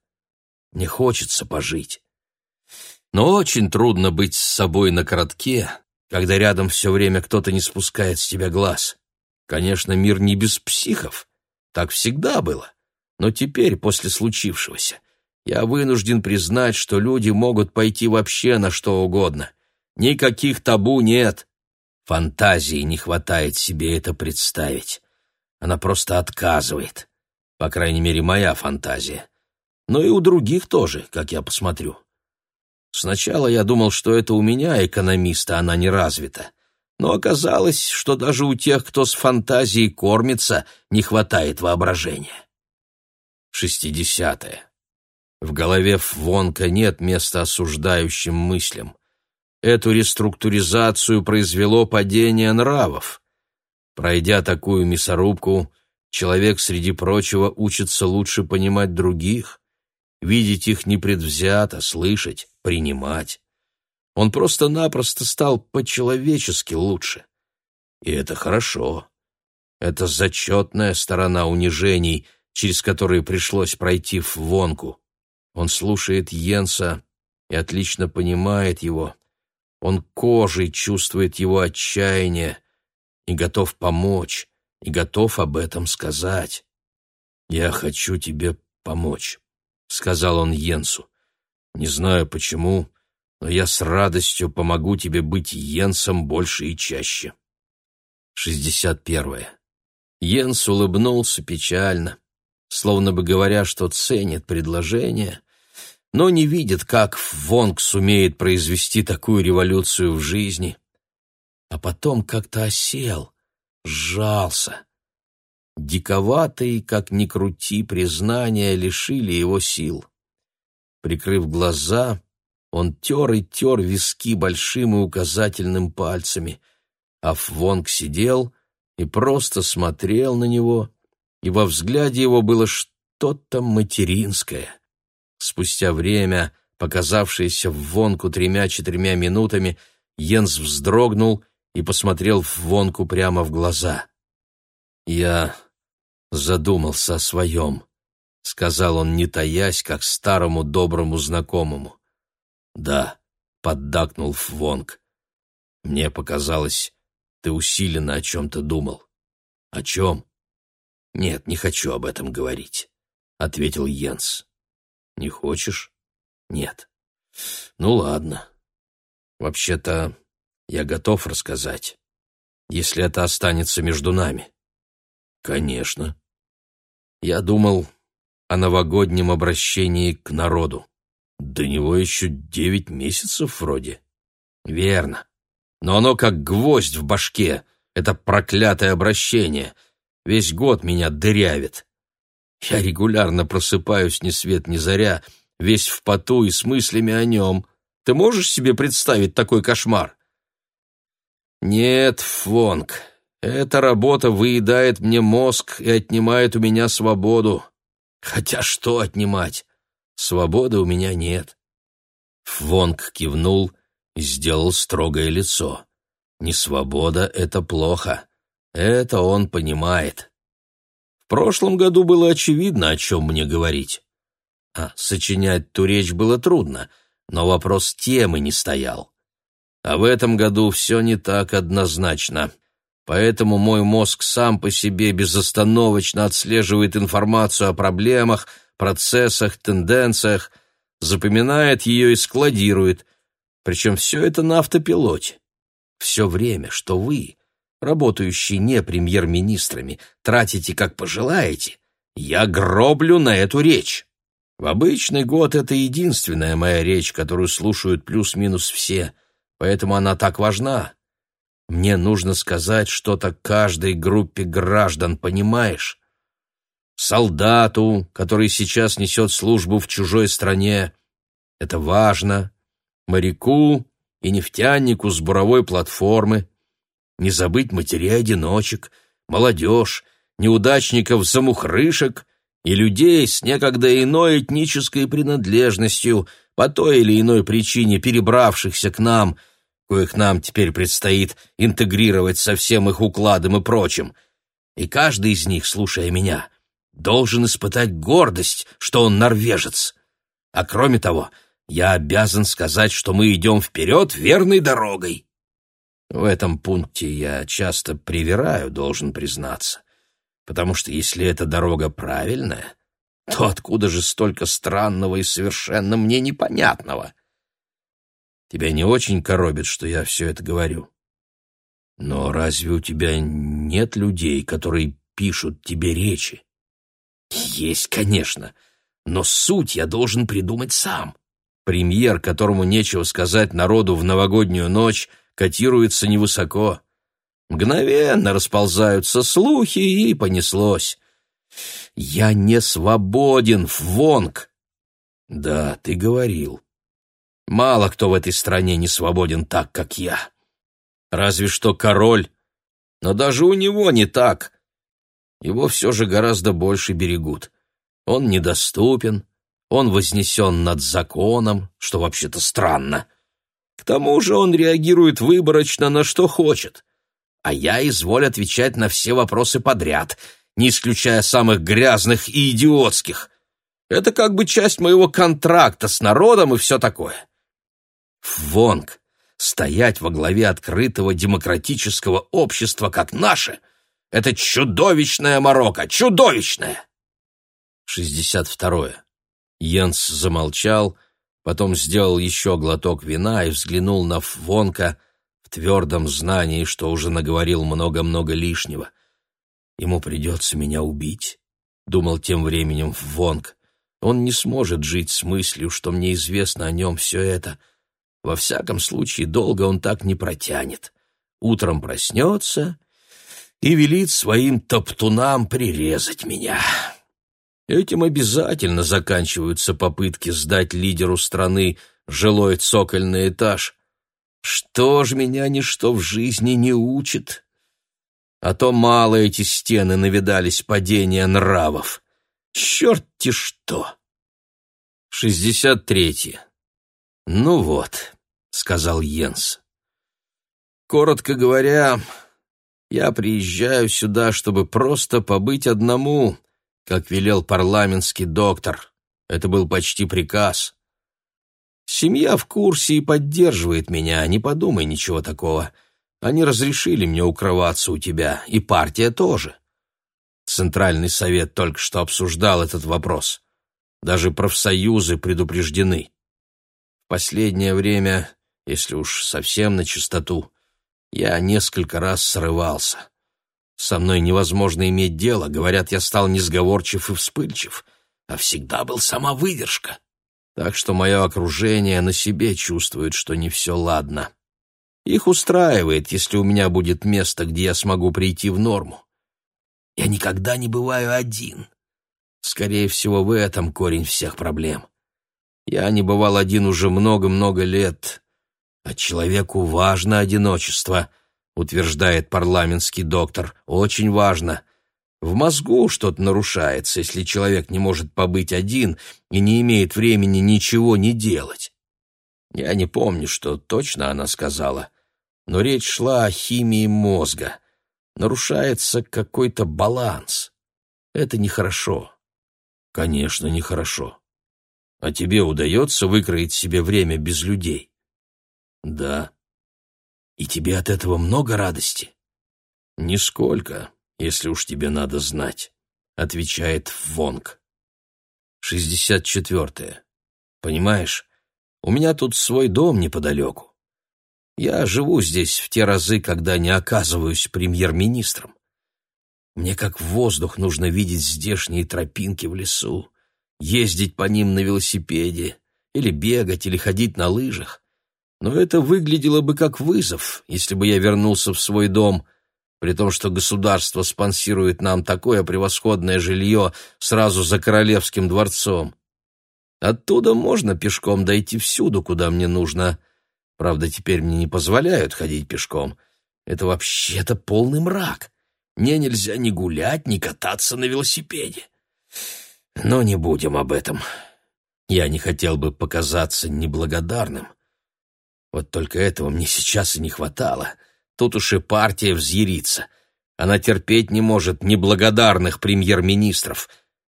мне хочется пожить. Но очень трудно быть с собой на коротке, когда рядом все время кто-то не спускает с тебя глаз. Конечно, мир не без психов, так всегда было. Но теперь, после случившегося, я вынужден признать, что люди могут пойти вообще на что угодно. Никаких табу нет. Фантазии не хватает себе это представить. Она просто отказывает. По крайней мере, моя фантазия. Но и у других тоже, как я посмотрю. Сначала я думал, что это у меня, экономиста, она не развита. Но оказалось, что даже у тех, кто с фантазией кормится, не хватает воображения. Шестидесятое. В голове Фвонка нет места осуждающим мыслям. Эту реструктуризацию произвело падение нравов. Пройдя такую мясорубку, Человек, среди прочего, учится лучше понимать других, видеть их непредвзято, слышать, принимать. Он просто-напросто стал по-человечески лучше. И это хорошо. Это зачетная сторона унижений, через которые пришлось пройти в Вонку. Он слушает Йенса и отлично понимает его. Он кожей чувствует его отчаяние и готов помочь, и готов об этом сказать. «Я хочу тебе помочь», — сказал он Йенсу. «Не знаю почему, но я с радостью помогу тебе быть Йенсом больше и чаще». Шестьдесят первое. Йенс улыбнулся печально, словно бы говоря, что ценит предложение, но не видит, как Вонг сумеет произвести такую революцию в жизни. А потом как-то осел, сжался. Диковатые, как ни крути, признания лишили его сил. Прикрыв глаза, он тер и тер виски большим и указательным пальцами, а Фвонг сидел и просто смотрел на него, и во взгляде его было что-то материнское. Спустя время, показавшееся в тремя-четырьмя минутами, Йенс вздрогнул и посмотрел в прямо в глаза. «Я задумался о своем», — сказал он, не таясь, как старому доброму знакомому. «Да», — поддакнул Фвонг. «Мне показалось, ты усиленно о чем-то думал». «О чем?» «Нет, не хочу об этом говорить», — ответил Йенс. «Не хочешь?» «Нет». «Ну ладно. Вообще-то я готов рассказать, если это останется между нами». «Конечно». Я думал о новогоднем обращении к народу. До него еще девять месяцев вроде. Верно. Но оно как гвоздь в башке, это проклятое обращение. Весь год меня дырявит. Я регулярно просыпаюсь ни свет ни заря, весь в поту и с мыслями о нем. Ты можешь себе представить такой кошмар? Нет, Фонг, эта работа выедает мне мозг и отнимает у меня свободу. Хотя что отнимать? Свободы у меня нет. Фвонг кивнул и сделал строгое лицо. Не свобода — это плохо. Это он понимает. В прошлом году было очевидно, о чем мне говорить. А сочинять ту речь было трудно, но вопрос темы не стоял. А в этом году все не так однозначно. Поэтому мой мозг сам по себе безостановочно отслеживает информацию о проблемах, процессах, тенденциях, запоминает ее и складирует. Причем все это на автопилоте. Все время, что вы, работающие не премьер-министрами, тратите как пожелаете, я гроблю на эту речь. В обычный год это единственная моя речь, которую слушают плюс-минус все, поэтому она так важна. Мне нужно сказать что-то каждой группе граждан, понимаешь? Солдату, который сейчас несет службу в чужой стране. Это важно. Моряку и нефтянику с буровой платформы. Не забыть матерей-одиночек, молодежь, неудачников-замухрышек и людей с некогда иной этнической принадлежностью, по той или иной причине перебравшихся к нам – коих нам теперь предстоит интегрировать со всем их укладом и прочим. И каждый из них, слушая меня, должен испытать гордость, что он норвежец. А кроме того, я обязан сказать, что мы идем вперед верной дорогой. В этом пункте я часто привираю, должен признаться, потому что если эта дорога правильная, то откуда же столько странного и совершенно мне непонятного? Тебя не очень коробит, что я все это говорю? Но разве у тебя нет людей, которые пишут тебе речи? Есть, конечно, но суть я должен придумать сам. Премьер, которому нечего сказать народу в новогоднюю ночь, котируется невысоко. Мгновенно расползаются слухи, и понеслось. Я не свободен, Вонг. Да, ты говорил. Мало кто в этой стране не свободен так, как я. Разве что король. Но даже у него не так. Его все же гораздо больше берегут. Он недоступен, он вознесен над законом, что вообще-то странно. К тому же он реагирует выборочно на что хочет. а я изволь отвечать на все вопросы подряд, не исключая самых грязных и идиотских. Это как бы часть моего контракта с народом и все такое. Вонг, стоять во главе открытого демократического общества, как наше, это чудовищная морока, чудовищная! 62. Йенс замолчал, потом сделал еще глоток вина и взглянул на Вонка в твердом знании, что уже наговорил много-много лишнего. «Ему придется меня убить», — думал тем временем Вонг. «Он не сможет жить с мыслью, что мне известно о нем все это. Во всяком случае, долго он так не протянет. Утром проснется и велит своим топтунам прирезать меня». Этим обязательно заканчиваются попытки сдать лидеру страны жилой цокольный этаж. Что ж меня ничто в жизни не учит? А то мало эти стены навидались падения нравов. Черт-те что! Шестьдесят третье. Ну вот, — сказал Йенс. Коротко говоря, я приезжаю сюда, чтобы просто побыть одному, как велел парламентский доктор. Это был почти приказ. Семья в курсе и поддерживает меня, не подумай ничего такого. Они разрешили мне укрываться у тебя, и партия тоже. Центральный совет только что обсуждал этот вопрос. Даже профсоюзы предупреждены. В последнее время, если уж совсем на чистоту, я несколько раз срывался. Со мной невозможно иметь дело, говорят, я стал несговорчив и вспыльчив, а всегда был сама выдержка. Так что мое окружение на себе чувствует, что не все ладно. Их устраивает, если у меня будет место, где я смогу прийти в норму. Я никогда не бываю один. Скорее всего, в этом корень всех проблем. Я не бывал один уже много-много лет, а человеку важно одиночество — утверждает парламентский доктор, очень важно. В мозгу что-то нарушается, если человек не может побыть один и не имеет времени ничего не делать. Я не помню, что точно она сказала, но речь шла о химии мозга. Нарушается какой-то баланс. Это нехорошо. Конечно, нехорошо. А тебе удается выкроить себе время без людей? Да. И тебе от этого много радости? Нисколько, если уж тебе надо знать, отвечает Вонг. Шестьдесят четвертое. Понимаешь, у меня тут свой дом неподалеку. Я живу здесь в те разы, когда не оказываюсь премьер-министром. Мне как воздух нужно видеть здешние тропинки в лесу, ездить по ним на велосипеде, или бегать, или ходить на лыжах. Но это выглядело бы как вызов, если бы я вернулся в свой дом, при том, что государство спонсирует нам такое превосходное жилье сразу за королевским дворцом. Оттуда можно пешком дойти всюду, куда мне нужно. Правда, теперь мне не позволяют ходить пешком. Это вообще-то полный мрак. Мне нельзя ни гулять, ни кататься на велосипеде. Но не будем об этом. Я не хотел бы показаться неблагодарным. Вот только этого мне сейчас и не хватало. Тут уж и партия взъярится. Она терпеть не может неблагодарных премьер-министров,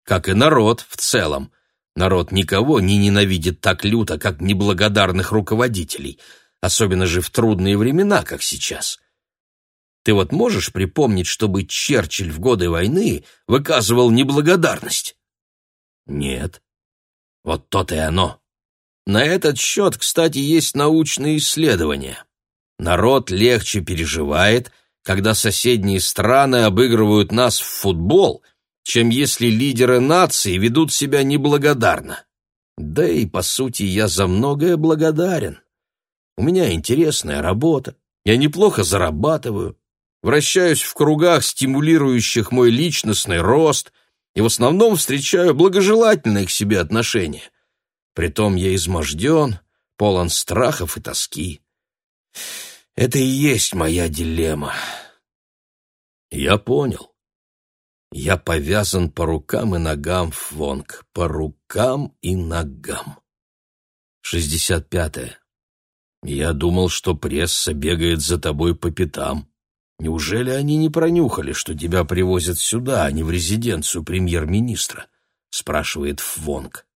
как и народ в целом. Народ никого не ненавидит так люто, как неблагодарных руководителей, особенно же в трудные времена, как сейчас. Ты вот можешь припомнить, чтобы Черчилль в годы войны выказывал неблагодарность? Нет. Вот то-то и оно. На этот счет, кстати, есть научные исследования. Народ легче переживает, когда соседние страны обыгрывают нас в футбол, чем если лидеры нации ведут себя неблагодарно. Да и, по сути, я за многое благодарен. У меня интересная работа, я неплохо зарабатываю, вращаюсь в кругах, стимулирующих мой личностный рост, и в основном встречаю благожелательные к себе отношения. Притом я изможден, полон страхов и тоски. Это и есть моя дилемма. Я понял. Я повязан по рукам и ногам, Фонг, по рукам и ногам. Шестьдесят пятое. Я думал, что пресса бегает за тобой по пятам. Неужели они не пронюхали, что тебя привозят сюда, а не в резиденцию премьер-министра? спрашивает Фвонг.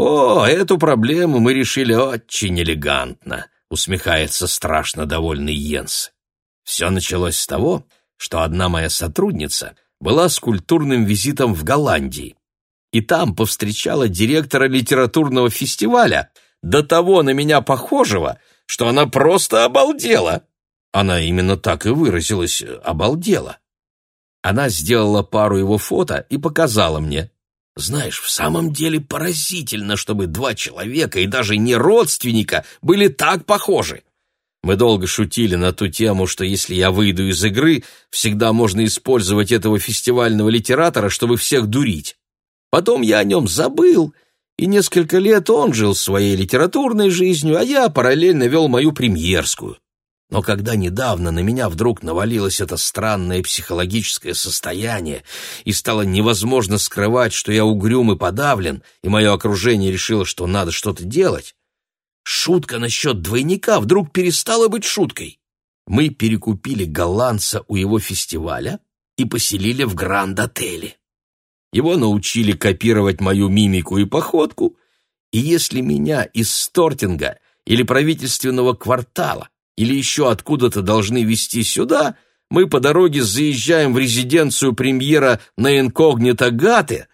О, эту проблему мы решили очень элегантно, усмехается страшно довольный Йенс. Все началось с того, что одна моя сотрудница была с культурным визитом в Голландии. И там повстречала директора литературного фестиваля, до того на меня похожего, что она просто обалдела. Она именно так и выразилась «обалдела». Она сделала пару его фото и показала мне. Знаешь, в самом деле поразительно, чтобы два человека и даже не родственника были так похожи. Мы долго шутили на ту тему, что если я выйду из игры, всегда можно использовать этого фестивального литератора, чтобы всех дурить. Потом я о нем забыл, и несколько лет он жил своей литературной жизнью, а я параллельно вел мою премьерскую. Но когда недавно на меня вдруг навалилось это странное психологическое состояние и стало невозможно скрывать, что я угрюм и подавлен, и мое окружение решило, что надо что-то делать, шутка насчет двойника вдруг перестала быть шуткой. Мы перекупили голландца у его фестиваля и поселили в Гранд-отеле. Его научили копировать мою мимику и походку, и если меня из Стортинга или правительственного квартала или еще откуда-то должны везти сюда, мы по дороге заезжаем в резиденцию премьера на инкогнито Гаты.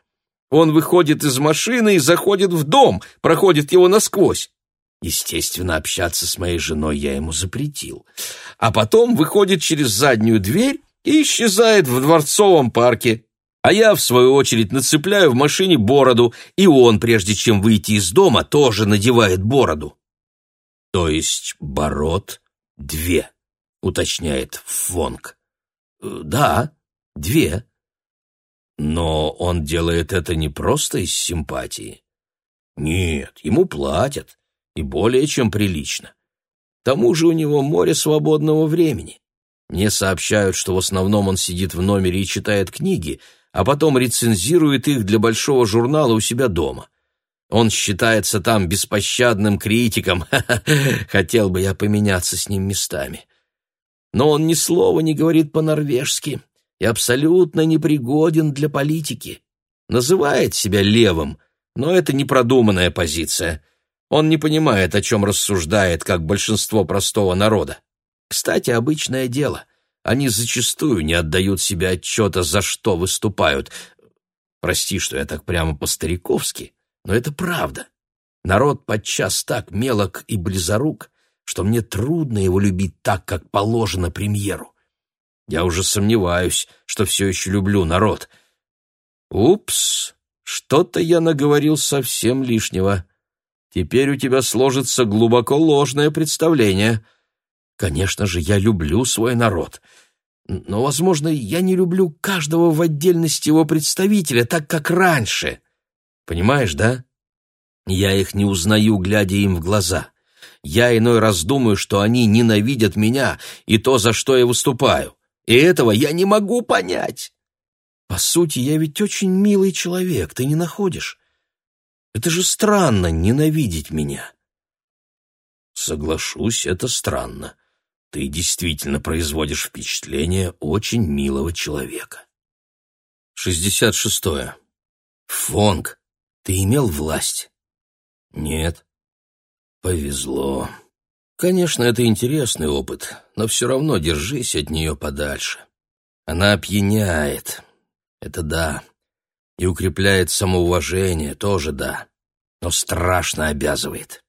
Он выходит из машины и заходит в дом, проходит его насквозь. Естественно, общаться с моей женой я ему запретил. А потом выходит через заднюю дверь и исчезает в дворцовом парке. А я, в свою очередь, нацепляю в машине бороду, и он, прежде чем выйти из дома, тоже надевает бороду. То есть бород «Две», — уточняет Фонг. «Э, «Да, две». Но он делает это не просто из симпатии. Нет, ему платят, и более чем прилично. К тому же у него море свободного времени. Мне сообщают, что в основном он сидит в номере и читает книги, а потом рецензирует их для большого журнала у себя дома. Он считается там беспощадным критиком. Хотел бы я поменяться с ним местами. Но он ни слова не говорит по-норвежски и абсолютно непригоден для политики. Называет себя левым, но это непродуманная позиция. Он не понимает, о чем рассуждает, как большинство простого народа. Кстати, обычное дело. Они зачастую не отдают себе отчета, за что выступают. Прости, что я так прямо по-стариковски, но это правда. Народ подчас так мелок и близорук, что мне трудно его любить так, как положено премьеру. Я уже сомневаюсь, что все еще люблю народ. Упс, что-то я наговорил совсем лишнего. Теперь у тебя сложится глубоко ложное представление. Конечно же, я люблю свой народ. Но, возможно, я не люблю каждого в отдельности его представителя, так как раньше. Понимаешь, да? Я их не узнаю, глядя им в глаза. Я иной раз думаю, что они ненавидят меня и то, за что я выступаю. И этого я не могу понять. По сути, я ведь очень милый человек, ты не находишь? Это же странно ненавидеть меня. Соглашусь, это странно. Ты действительно производишь впечатление очень милого человека. Шестьдесят шестое. Фонг, ты имел власть? Нет. Повезло. Конечно, это интересный опыт, но все равно держись от нее подальше. Она опьяняет. Это да. И укрепляет самоуважение, тоже да. Но страшно обязывает.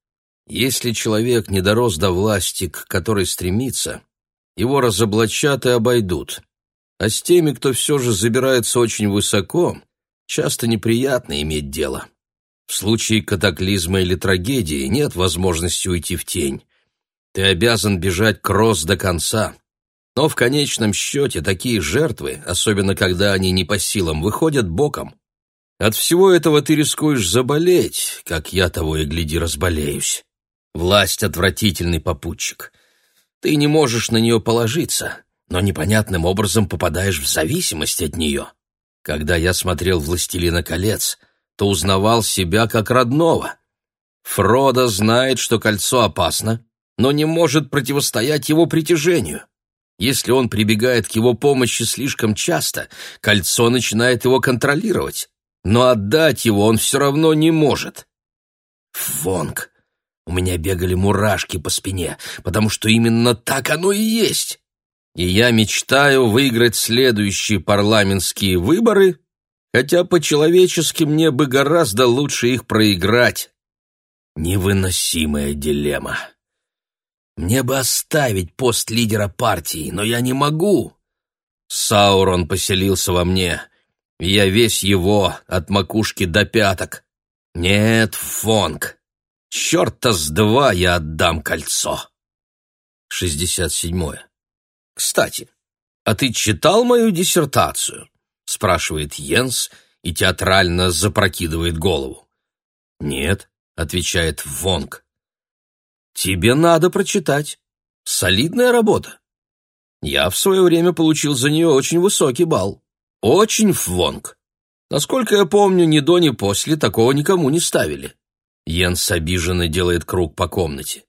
Если человек не дорос до власти, к которой стремится, его разоблачат и обойдут. А с теми, кто все же забирается очень высоко, часто неприятно иметь дело. В случае катаклизма или трагедии нет возможности уйти в тень. Ты обязан бежать кросс до конца. Но в конечном счете такие жертвы, особенно когда они не по силам, выходят боком. От всего этого ты рискуешь заболеть, как я того и гляди разболеюсь. Власть — отвратительный попутчик. Ты не можешь на нее положиться, но непонятным образом попадаешь в зависимость от нее. Когда я смотрел «Властелина колец», то узнавал себя как родного. Фродо знает, что кольцо опасно, но не может противостоять его притяжению. Если он прибегает к его помощи слишком часто, кольцо начинает его контролировать. Но отдать его он все равно не может. Вонг. У меня бегали мурашки по спине, потому что именно так оно и есть. И я мечтаю выиграть следующие парламентские выборы, хотя по-человечески мне бы гораздо лучше их проиграть. Невыносимая дилемма. Мне бы оставить пост лидера партии, но я не могу. Саурон поселился во мне, и я весь его от макушки до пяток. Нет, Фонг, черта с два я отдам кольцо. Шестьдесят седьмое. Кстати, а ты читал мою диссертацию? спрашивает Йенс и театрально запрокидывает голову. Нет, отвечает Вонг. Тебе надо прочитать. Солидная работа. Я в свое время получил за нее очень высокий балл. Очень Вонг. Насколько я помню, ни до, ни после такого никому не ставили. Йенс обиженно делает круг по комнате.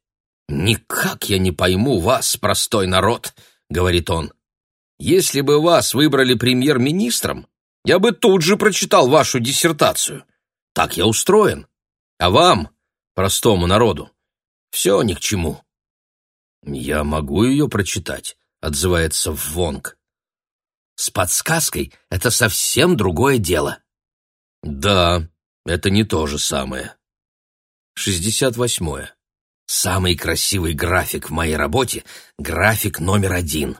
«Никак я не пойму вас, простой народ», — говорит он. «Если бы вас выбрали премьер-министром, я бы тут же прочитал вашу диссертацию. Так я устроен. А вам, простому народу, все ни к чему». «Я могу ее прочитать», — отзывается Вонг. «С подсказкой это совсем другое дело». «Да, это не то же самое». Шестьдесят восьмое. Самый красивый график в моей работе — график номер один.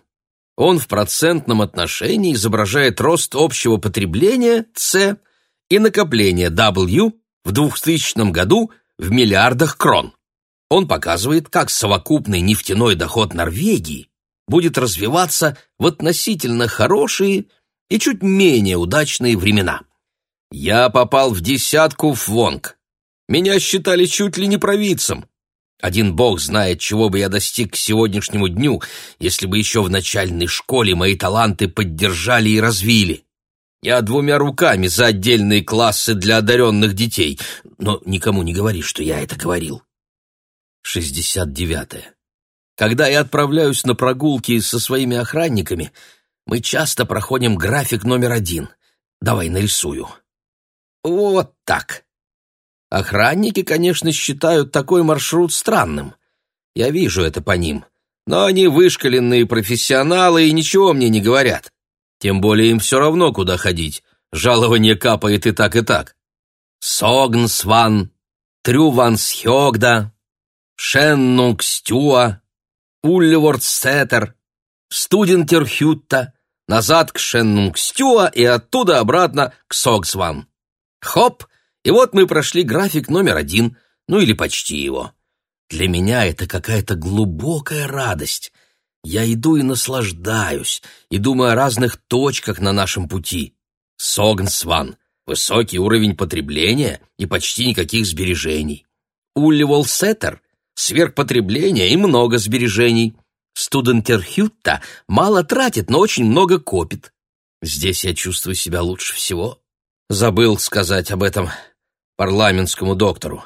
Он в процентном отношении изображает рост общего потребления C и накопления W в 2000 году в миллиардах крон. Он показывает, как совокупный нефтяной доход Норвегии будет развиваться в относительно хорошие и чуть менее удачные времена. Я попал в десятку в Вонг. Меня считали чуть ли не провидцем. Один бог знает, чего бы я достиг к сегодняшнему дню, если бы еще в начальной школе мои таланты поддержали и развили. Я двумя руками за отдельные классы для одаренных детей, но никому не говори, что я это говорил. 69. -е. Когда я отправляюсь на прогулки со своими охранниками, мы часто проходим график номер один. Давай нарисую. Вот так. Охранники, конечно, считают такой маршрут странным. Я вижу это по ним. Но они вышкаленные профессионалы и ничего мне не говорят. Тем более им все равно, куда ходить. Жалование капает и так, и так. Согнсван, Трювансхёгда, Шеннунгстюа, Уллевордсеттер, Студентерхютта, назад к Шеннунгстюа и оттуда обратно к Согсван. Хоп, и вот мы прошли график номер один, ну или почти его. Для меня это какая-то глубокая радость. Я иду и наслаждаюсь, и думаю о разных точках на нашем пути. Согнсван — высокий уровень потребления и почти никаких сбережений. Улливолсеттер — сверхпотребление и много сбережений. Студентерхютта мало тратит, но очень много копит. Здесь я чувствую себя лучше всего. Забыл сказать об этом парламентскому доктору.